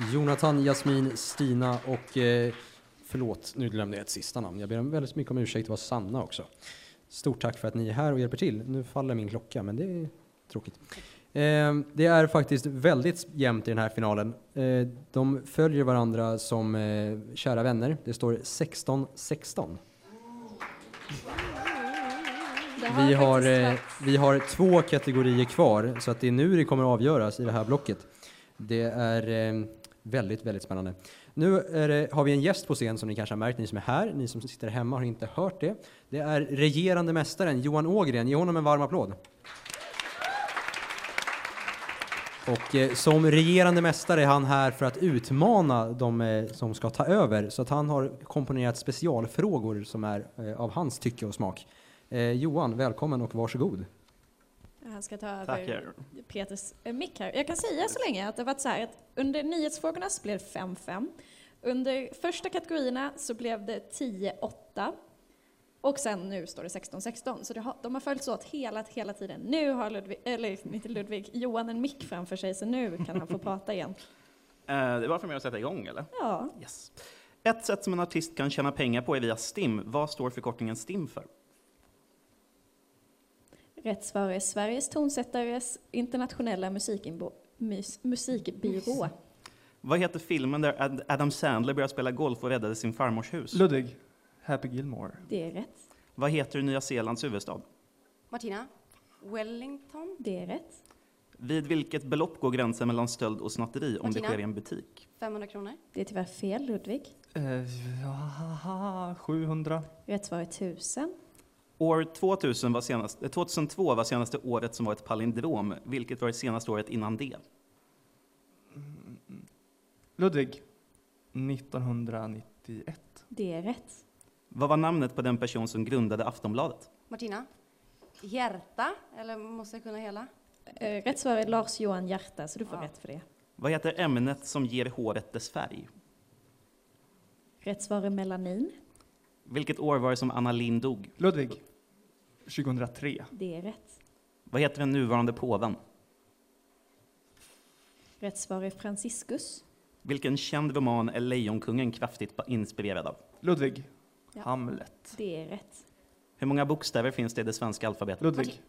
Jonathan, Jasmin, Stina och eh, förlåt, nu glömde jag ett sista namn. Jag ber väldigt mycket om ursäkt, det var Sanna också. Stort tack för att ni är här och hjälper till. Nu faller min klocka, men det är tråkigt. Eh, det är faktiskt väldigt jämnt i den här finalen. Eh, de följer varandra som eh, kära vänner. Det står 16-16. Det har Vi har, eh, vi har två kategorier kvar, så att det är nu det kommer avgöras i det här blocket. Det är eh, väldigt, väldigt spännande. Nu är det, har vi en gäst på scen som ni kanske har märkt, ni som är här. Ni som sitter hemma har inte hört det. Det är regerande mästaren Johan Ågren. Ge honom en varm applåd. Och eh, som regerande mästare är han här för att utmana de eh, som ska ta över. Så att han har komponerat specialfrågor som är eh, av hans tycke och smak. Eh, Johan, välkommen och varsågod. Han ska ta över. Peters eh, mick här. Jag kan säga så länge att det varit så här att under nyhetsfrågorna så blev det 5-5. Under första kategorierna så blev det 10-8. Och sen nu står det 16-16. Så det har, de har följts åt hela, hela tiden. Nu har Ludvig, eller inte Ludvig, Johan en mick framför sig så nu kan han få prata igen. Eh, det var för mig att sätta igång, eller? Ja. Yes. Ett sätt som en artist kan tjäna pengar på är via STIM. Vad står förkortningen STIM för? Rätt svar är Sveriges tonsättares internationella musikimbo, mus, musikbyrå. Vad heter filmen där Ad- Adam Sandler började spela golf och räddade sin farmors hus? Ludvig. Happy Gilmore. Det är rätt. Vad heter Nya Zeelands huvudstad? Martina? Wellington? Det är rätt. Vid vilket belopp går gränsen mellan stöld och snatteri om Martina? det sker i en butik? 500 kronor? Det är tyvärr fel, Ludvig. Eh, ja, 700. Rätt svar är 1000. År 2000 var senast, eh, 2002 var senaste året som var ett palindrom. Vilket var det senaste året innan det? Ludvig. 1991. Det är rätt. Vad var namnet på den person som grundade Aftonbladet? Martina? Hjärta? Eller måste jag kunna hela? Eh, Rätt svar är Lars-Johan Hjärta, så du får rätt för det. Vad heter ämnet som ger håret dess färg? Rätt svar är melanin. Vilket år var det som Anna Lindh dog? Ludvig. 2003. Det är rätt. Vad heter den nuvarande påven? Rätt svar är Franciscus. Vilken känd roman är Lejonkungen kraftigt inspirerad av? Ludvig. Ja. Hamlet. Det är rätt. Hur många bokstäver finns det i det svenska alfabetet? Ludvig.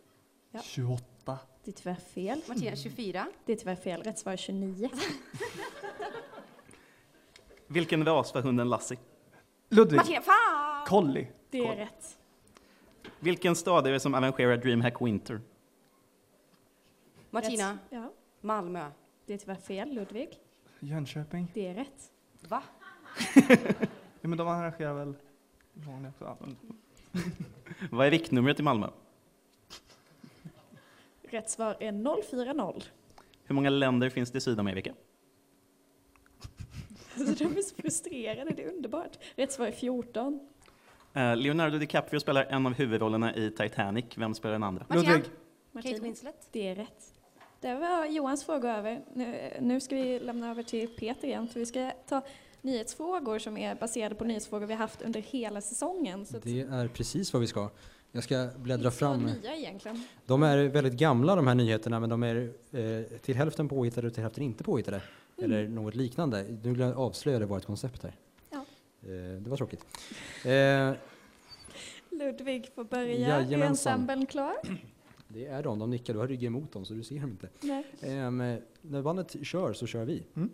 Ja. 28. Det är tyvärr fel. Martina, 24? Det är tyvärr fel. Rätt svar är 29. Vilken ras var hunden Lassie? Ludvig. Martina, fan! Collie. Det är rätt. Vilken stad är det som arrangerar DreamHack Winter? Martina. Ja. Malmö. Det är tyvärr fel. Ludvig. Jönköping. Det är rätt. Va? Ja, men de arrangerar väl vanliga också. Vad är riktnumret i Malmö? Rätt svar är 040. Hur många länder finns det i Sydamerika? Alltså, de är så frustrerade. Det är underbart. Rätt svar är 14. Eh, Leonardo DiCaprio spelar en av huvudrollerna i Titanic. Vem spelar den andra? Martina? Ludvig. Kate Winslet? Det är rätt. Det var Johans fråga över. Nu, nu ska vi lämna över till Peter igen, för vi ska ta nyhetsfrågor som är baserade på nyhetsfrågor vi haft under hela säsongen. Det är precis vad vi ska. Jag ska bläddra fram. nya egentligen. De är väldigt gamla de här nyheterna men de är eh, till hälften påhittade och till hälften inte påhittade. Eller något liknande. Nu vill jag avslöja vårt koncept här. Eh, det var tråkigt. Eh, Ludvig får börja. Är ensemblen klar? det är de, de nickar, du har ryggen emot dem så du ser dem inte. Nej. Eh, men när bandet kör så kör vi. Mm.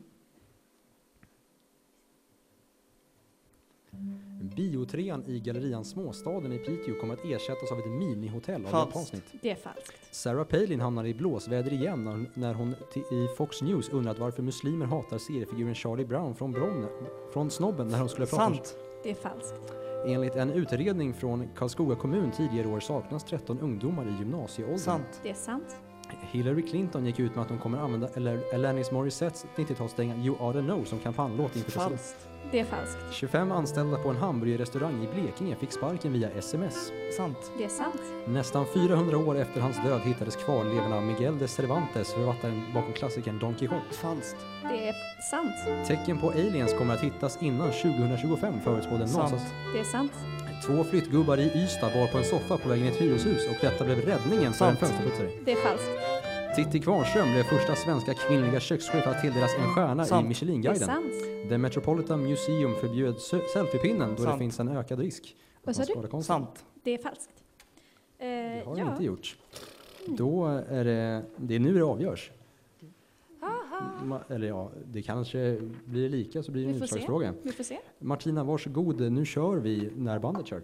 Biotrean i Gallerian Småstaden i Piteå kommer att ersättas av ett minihotell av Falskt. japansnitt. Det är falskt. Sarah Palin hamnar i blåsväder igen när hon, när hon i Fox News undrat varför muslimer hatar seriefiguren Charlie Brown från, Bron, från Snobben när hon skulle prata Sant. Det är falskt. Enligt en utredning från Karlskoga kommun tidigare år saknas 13 ungdomar i gymnasieåldern. Sant. Det är sant. Hillary Clinton gick ut med att hon kommer använda eller Alanis Morissettes 90-talsdänga You Oughta Know som kampanjlåt inför. Falskt. Det är falskt. 25 anställda på en hamburgerrestaurang i Blekinge fick sparken via sms. Sant. Det är sant. Nästan 400 år efter hans död hittades kvarlevorna Miguel de Cervantes, författaren bakom klassikern Don Quijote. Falskt. Det är sant. Tecken på aliens kommer att hittas innan 2025 förutspådde Sant. NASAs. Det är sant. Två flyttgubbar i Ystad var på en soffa på vägen i ett hyreshus och detta blev räddningen för en fönsterputsare. Det är falskt. Titti Kvarnström blev första svenska kvinnliga kökschef att tilldelas en stjärna Sant. i Det Michelinguiden. The Metropolitan Museum förbjöd selfiepinnen då det Sant. finns en ökad risk. Vad sa du? Sant. Det är falskt. Eh, Det har ja. inte gjort. Då är det, det är nu det avgörs. Ma, eller ja, det kanske blir lika så blir det en utslagsfråga. Vi får se. Martina, varsågod. Nu kör vi när bandet kör.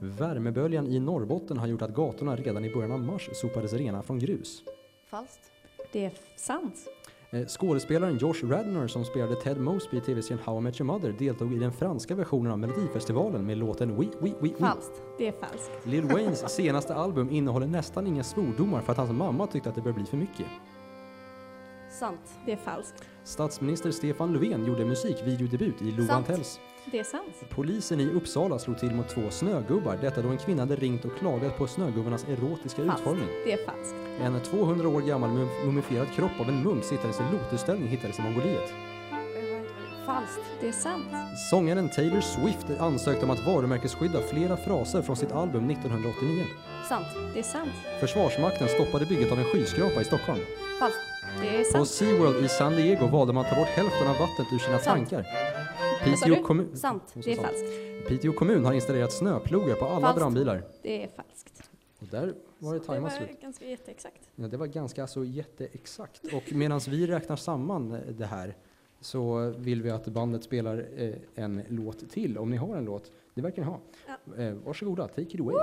Värmeböljan i Norrbotten har gjort att gatorna redan i början av mars sopades rena från grus. Falskt. Det är sant. Eh, Skådespelaren Josh Radnor som spelade Ted Mosby i tv-serien How I Met Your Mother deltog i den franska versionen av Melodifestivalen med låten Oui, oui, oui, oui. Falskt. Det är falskt. Lil Waynes senaste album innehåller nästan inga svordomar för att hans mamma tyckte att det började bli för mycket. Sant. Det är falskt. Statsminister Stefan Löfven gjorde musikvideodebut i. Tells. Det är sant. Polisen i Uppsala slog till mot två snögubbar, detta då en kvinna hade ringt och klagat på snögubbarnas erotiska Falskt. utformning. Det är falskt. En 200 år gammal mum- mumifierad kropp av en munk sittades i lotusställning hittades i Mongoliet. Falskt. Det är sant. Sångaren Taylor Swift ansökte om att varumärkesskydda flera fraser från sitt album 1989. Sant. Det är sant. Försvarsmakten stoppade bygget av en skyskrapa i Stockholm. Falskt. Det är På sant. SeaWorld i San Diego valde man att ta bort hälften av vattnet ur sina Sant. tankar. Piteå kommun, Sant. Det är sant. falskt. Piteå kommun har installerat snöplogar på alla Falskt. brandbilar. Det är falskt. Och där var det Det tajmat var slut. ganska jätteexakt. Ja, det var ganska alltså, jätteexakt. Och medan vi räknar samman eh, det här så vill vi att bandet spelar eh, en låt till, om ni har en låt. Det verkar ni ha. Ja. Eh, varsågoda, take it away.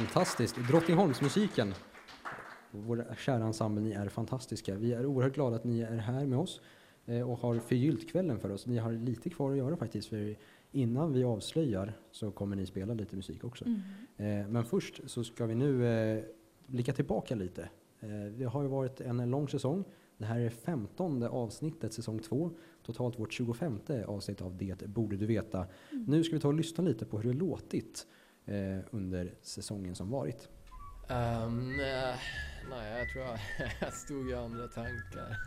Fantastiskt. Drottningholmsmusiken. Vår kära ensemble, ni är fantastiska. Vi är oerhört glada att ni är här med oss eh, och har förgyllt kvällen för oss. Ni har lite kvar att göra faktiskt, för innan vi avslöjar så kommer ni spela lite musik också. Mm. Eh, Men först så ska vi nu eh, blicka tillbaka lite. Det har ju varit en lång säsong Det här är femtonde avsnittet säsong två. Totalt vårt 25 avsnitt av Det borde du veta. Nu ska vi ta och lyssna lite på hur det låtit under säsongen som varit. Nej, nej, jag tror jag, jag stod i andra tankar.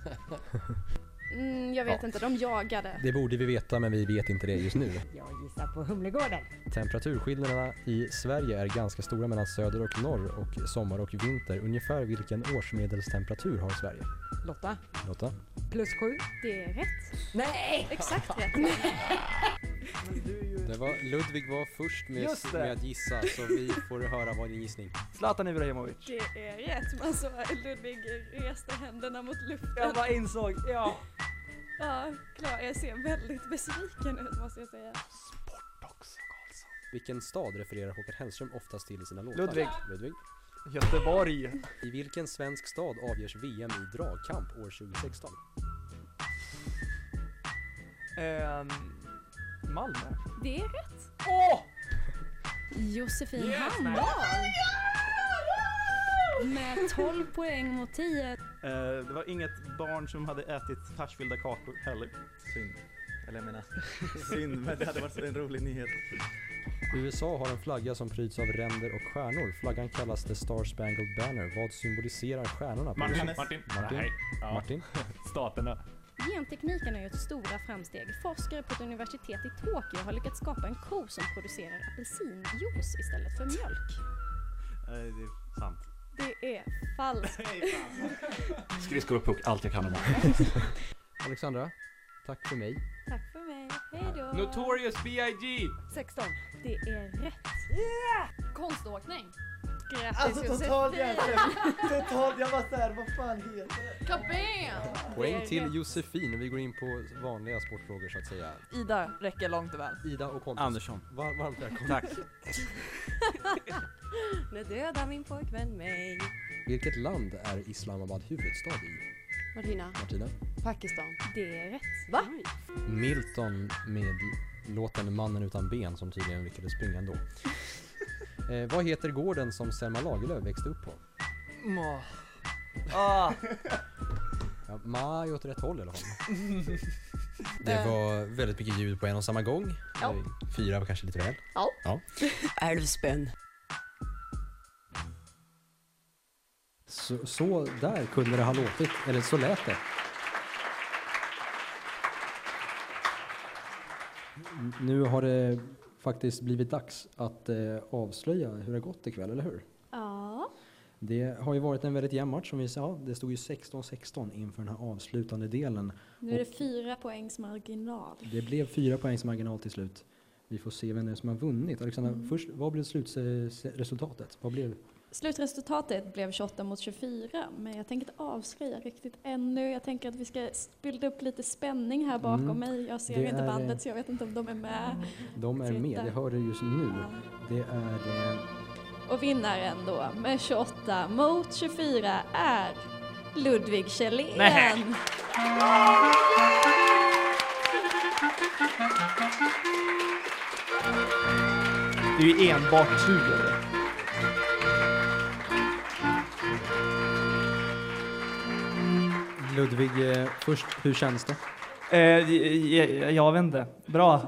Mm, jag vet Ja. inte, de jagade. Det borde vi veta, men vi vet inte det just nu. Jag gissar på Humlegården. Temperaturskillnaderna i Sverige är ganska stora mellan söder och norr och sommar och vinter. Ungefär vilken årsmedelstemperatur har Sverige? Lotta. Lotta? Plus sju. Det är rätt. Nej! Exakt rätt. Det var, Ludvig var först med, Just med att gissa, så vi får höra vad din gissning. Zlatan Ibrahimovic. Det är rätt. Man såg Ludvig reste händerna mot luften. Jag bara insåg, ja. Ja, klar. Jag ser väldigt besviken ut måste jag säga. Vilken stad refererar Håkan Hellström oftast till i sina låtar? Ludvig. Ludvig. Göteborg. I vilken svensk stad avgörs VM i dragkamp år 2016? Ehm, Malmö. Det är rätt. Åh! Josefin Yes. Hamdahl. Med 12 poäng mot 10. Eh, det var inget barn som hade ätit färsfyllda kakor heller. Synd. Eller jag menar... Synd, men det hade varit en rolig nyhet. USA har en flagga som pryds av ränder och stjärnor. Flaggan kallas The Star Spangled Banner. Vad symboliserar stjärnorna? Martin. Martin. Martin. Nej. Ja. Martin. Staterna. Gentekniken har gjort stora framsteg. Forskare på ett universitet i Tokyo har lyckats skapa en ko som producerar apelsinjuice istället för mjölk. Det är sant. Det är falskt. Skridskor och puck, allt jag kan om Alexandra, tack för mig. Tack för mig. Hej då. Notorious B.I.G. 16. Det är rätt. Konståkning. Grattis Alltså totalt jävla... Totalt, jag var såhär, vad fan heter det? Kabam! Poäng till Josefin. Vi går in på vanliga sportfrågor så att säga. Ida räcker långt och väl. Ida och Pontus. Andersson. Var, varmt välkomna. Tack. Nu dödar min pojkvän mig. Vilket land är Islamabad huvudstad i? Martina. Martina? Pakistan. Det är rätt. Va? Milton med låten Mannen utan ben som tydligen lyckades springa ändå. Eh, vad heter gården som Selma Lagerlöf växte upp på? Må. Ah. Ja, Ma är åt rätt håll i alla fall. Det Eh. var väldigt mycket ljud på en och samma gång. Ja. Eh, Fyra var kanske lite väl. Ja. ja. Älvsbyn. Så, så där kunde det ha låtit, eller så lät det. Nu har det faktiskt blivit dags att eh, avslöja hur det har gått ikväll, eller hur? Ja. Det har ju varit en väldigt jämn match som vi sa. Det stod ju 16-16 inför den här avslutande delen. Nu är det Och fyra poängs marginal. det blev fyra poängs marginal till slut. Vi får se vem det är som har vunnit. Alexandra, Mm. först, vad blev slutresultatet? Vad blev Slutresultatet blev 28 mot 24, men jag tänker inte avslöja riktigt ännu. Jag tänker att vi ska bilda upp lite spänning här bakom Mm. mig. Jag ser Det inte är, eh, bandet så jag vet inte om de är med. De är med, jag hör det just nu. Det är... Eh, Och vinnaren då med 28 mot 24 är Ludvig Kjellén. Nej. Det är ju enbart tur. Ludvig, eh, först, hur känns det? Eh, jag, jag vet inte. Bra.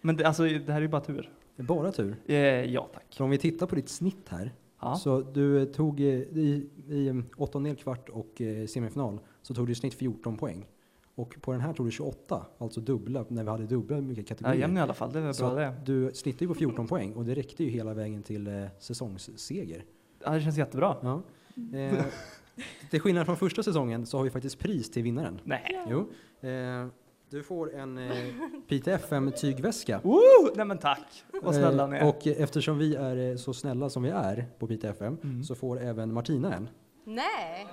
Men det, alltså, det här är ju bara tur. Det är bara tur? Eh, ja, tack. Så om vi tittar på ditt snitt här. Ja. Så du tog eh, i, i eh, åttondel, kvart och semifinal så tog du i snitt 14 poäng. Och på den här tog du 28, alltså dubbla, när vi hade dubbla mycket kategorier. Ja, jämn i alla fall, det väl så bra det. Du snittar ju på 14 poäng och det räckte ju hela vägen till eh, säsongsseger. Ja, det känns jättebra. Ja. Eh, till skillnad från första säsongen så har vi faktiskt pris till vinnaren. Nej. Jo. Eh, du får en eh, PTFM tygväska. Woo! Nej men tack. Vad snälla ni är. Och eh, eftersom vi är eh, så snälla som vi är på PTFM Mm. så får även Martina en. Nej!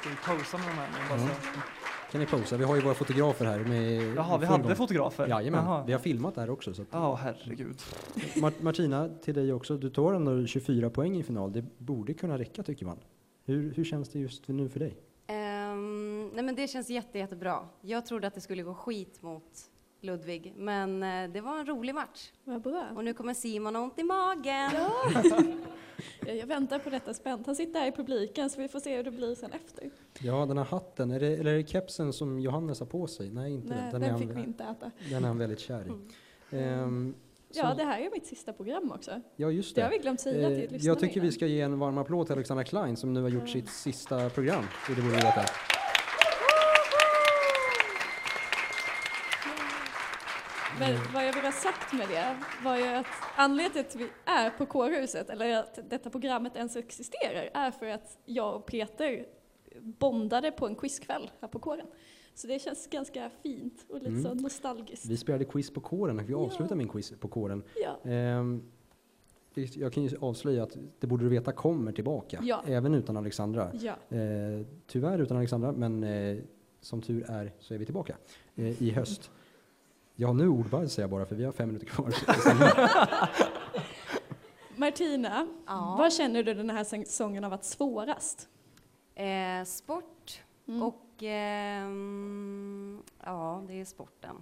Ska vi posa med de här Mm. Kan ni posa? Vi har ju våra fotografer här. Med Jaha, vi hade gång. fotografer? Jajamän, Jaha. vi har filmat det här också. Ja, herregud. Mart- Martina, till dig också. Du tar ändå 24 poäng i final. Det borde kunna räcka tycker man. Hur, hur känns det just nu för dig? Ehm, nej men det känns jätte, jättebra. Jag trodde att det skulle gå skit mot Ludvig, men eh, det var en rolig match. Vad bra. Och nu kommer Simon ha ont i magen. Ja, Jag väntar på detta spänt. Han sitter här i publiken så vi får se hur det blir sen efter. Ja, den här hatten, är det, eller är det kepsen som Johannes har på sig? Nej, inte Nej, den. den fick han, vi inte äta. Den är han väldigt kär i. Ehm, Ja, så- det här är mitt sista program också. Ja, just Det det. har vi glömt säga till Eh, lyssnarna Jag tycker vi innan. ska ge en varm applåd till Alexandra Klein som nu har gjort sitt sista program. i Det borde veta. Men vad jag vill ha sagt med det var ju att anledningen till att vi är på kårhuset, eller att detta programmet ens existerar, är för att jag och Peter bondade på en quizkväll här på kåren. Så det känns ganska fint och lite Mm. så nostalgiskt. Vi spelade quiz på kåren och vi avslutar min quiz på kåren. Ja. Ehm, jag kan ju avslöja att Det borde du veta kommer tillbaka, Ja. även utan Alexandra. Ja. Eh, tyvärr utan Alexandra, men eh, som tur är så är vi tillbaka eh, i höst. Ja, nu ordbajs säger jag bara för vi har fem minuter kvar. Martina, vad känner du den här säsongen har varit svårast? Eh, sport och ehm, ja, det är sporten.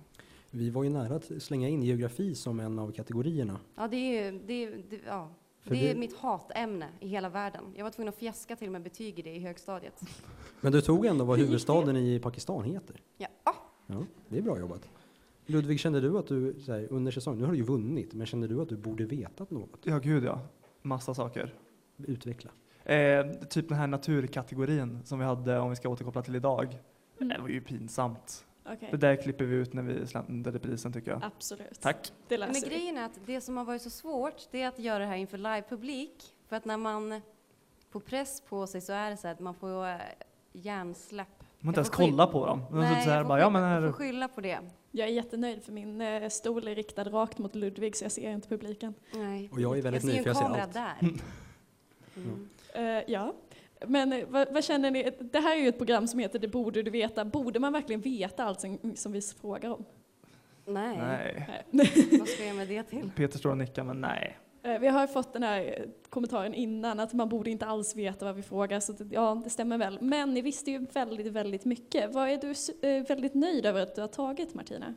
vi var ju nära att slänga in geografi som en av kategorierna. Ja, det är ju, det, är- det, ja. För det är det- mitt hatämne i hela världen. Jag var tvungen att fjäska till med betyg i det i högstadiet. Men du tog ändå vad huvudstaden i Pakistan heter. Ja. Ja, det är bra jobbat. Ludvig, kände du att du så här, under säsongen, nu har du ju vunnit, men kände du att du borde vetat något? Ja, gud ja. Massa saker. Utveckla. Eh, typ den här naturkategorin som vi hade, om vi ska återkoppla till idag. Det var ju pinsamt. Okej. Det där klipper vi ut när vi sländer reprisen tycker jag. Absolut. Tack. Det Men löser vi. grejen är att det som har varit så svårt, det är att göra det här inför livepublik. För att när man får press på sig så är det så att man får eh, hjärnsläpp. Man inte Jag ens får kolla på dem. Nej, så här jag får bara, ja, men här- får skylla på det. Jag är jättenöjd för min eh, stol är riktad rakt mot Ludvig så jag ser inte publiken. Nej. Och jag är väldigt jag ser ny, för jag ser kamera allt. där. Eh, ja. Men eh, vad, vad känner ni? Det här är ju ett program som heter Det borde du veta. Borde man verkligen veta allt som, som vi frågar om? Nej. Nej. Vad ska jag med det till? Peter står och nickar, men nej. Eh, Vi har fått den här eh, kommentaren innan att man borde inte alls veta vad vi frågar, så det, ja, det stämmer väl. Men ni visste ju väldigt, väldigt mycket. Vad är du eh, väldigt nöjd över att du har tagit, Martina?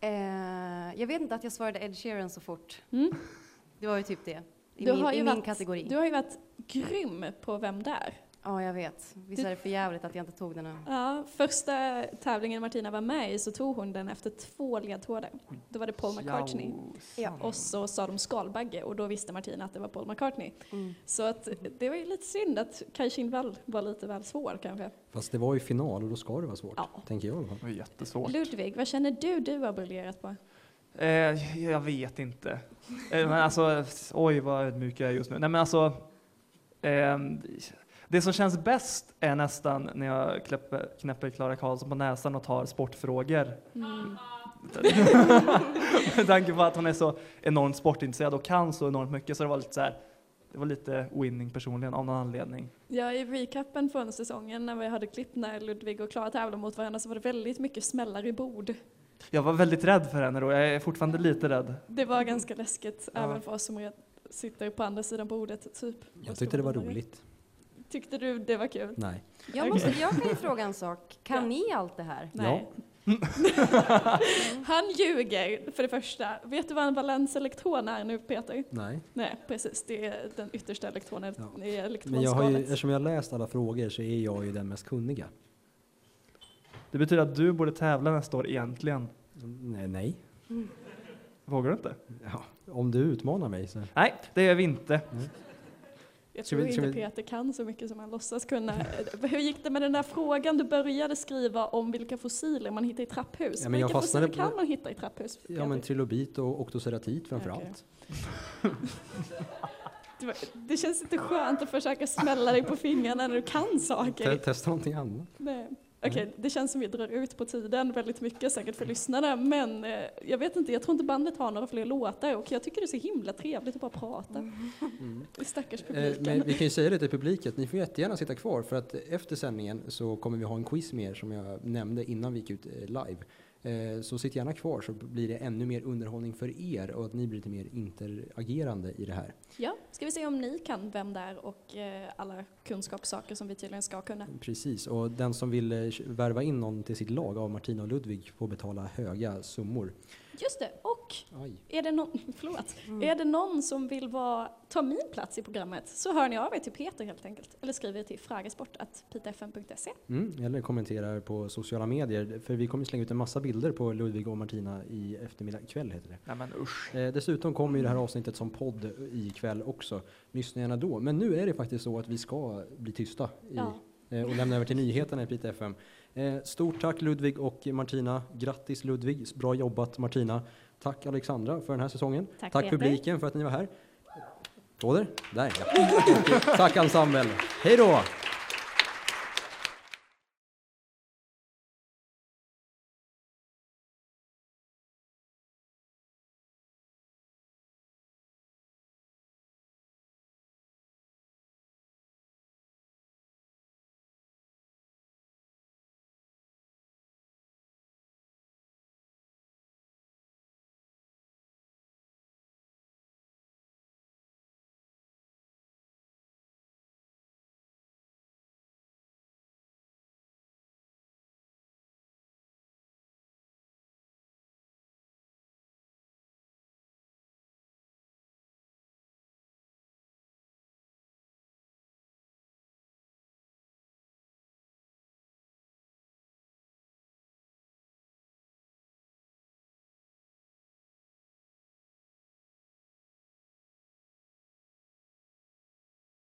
Eh, jag vet inte att jag svarade Ed Sheeran så fort. Det var ju typ det. I Du min, har ju i min varit- kategori. Du har ju varit grym på Vem där? Ja, jag vet. Visst Du- är det för jävligt att jag inte tog den än. Ja, första tävlingen Martina var med i så tog hon den efter två ledtrådar. Då var det Paul McCartney. Ja. Och så sa de skalbagge och då visste Martina att det var Paul McCartney. Mm. Så att det var ju lite synd att Kaj Kindvall var lite väl svår kanske. Fast det var ju final och då ska det vara svårt, tänker jag. Det var jättesvårt. Ludvig, vad känner du du har briljerat på? Eh, jag vet inte. Eh, men alltså, oj vad ödmjuk jag är just nu. Nej men alltså, ehm, det som känns bäst är nästan när jag knäpper, knäpper Klara Karlsson på näsan och tar sportfrågor. Mm. Med tanke på att hon är så enormt sportintresserad och kan så enormt mycket så det var lite så här, det var lite winning personligen av någon anledning. Ja, i recapen från säsongen när vi hade klipp när Ludvig och Klara tävlade mot varandra så var det väldigt mycket smällar i bord. Jag var väldigt rädd för henne då, jag är fortfarande lite rädd. Det var ganska läskigt Ja. även för oss som sitter på andra sidan bordet. Typ. Jag tyckte det var roligt. Tyckte du det var kul? Nej. Jag, måste, jag kan ju fråga en sak. Kan ni allt det här? Nej. Han ljuger, för det första. Vet du vad en valenselekton är nu, Peter? Nej. Nej, precis. Det är den yttersta elektronen i Men jag har ju, elektronskalet. eftersom jag har läst alla frågor så är jag ju den mest kunniga. Det betyder att du borde tävla nästa år egentligen. Nej. nej. Vågar du inte? Ja, om du utmanar mig så. Nej, det gör vi inte. Jag tror vi- inte vi- Peter kan så mycket som han låtsas kunna. Hur gick det med den där frågan du började skriva om vilka fossiler man hittar i trapphus? Ja, vilka fossiler på- kan man hitta i trapphus? Ja men trilobit och oktoceratit framför Okej. allt. Det, känns inte skönt att försöka smälla dig på fingrarna när du kan saker. Te- Testa någonting annat. Nej. Okej, det känns som vi drar ut på tiden väldigt mycket säkert för lyssnarna, men eh, jag vet inte, jag tror inte bandet har några fler låtar och jag tycker det är så himla trevligt att bara prata. Mm. Stackars Eh, publiken. men vi kan ju säga det till publiken, ni får jättegärna sitta kvar för att efter sändningen så kommer vi ha en quiz med er som jag nämnde innan vi gick ut eh, live. Eh, Så sitt gärna kvar så blir det ännu mer underhållning för er och att ni blir lite mer interagerande i det här. Ja, ska vi se om ni kan vem det är och eh, alla kunskapssaker som vi tydligen ska kunna. Precis, och den som vill eh, värva in någon till sitt lag av Martina och Ludvig får betala höga summor. Just det, och Aj. är det, någon, förlåt, är det någon som vill vara, ta min plats i programmet så hör ni av er till Peter helt enkelt. Eller skriver till fragesport.pitfm.se. Mm, eller kommenterar på sociala medier, för vi kommer slänga ut en massa bilder på Ludvig och Martina i eftermiddag kväll heter det. Nej men usch. Eh, dessutom kommer ju det här avsnittet som podd ikväll också. Lyssna gärna då. Men nu är det faktiskt så att vi ska bli tysta i, Ja. eh, och lämna över till nyheterna i Pite FM. Eh, stort tack Ludvig och Martina. Grattis Ludvig, bra jobbat Martina. Tack Alexandra för den här säsongen. Tack, tack publiken för att ni var här. Applåder? Där ja. Tack ensemble. Hej då!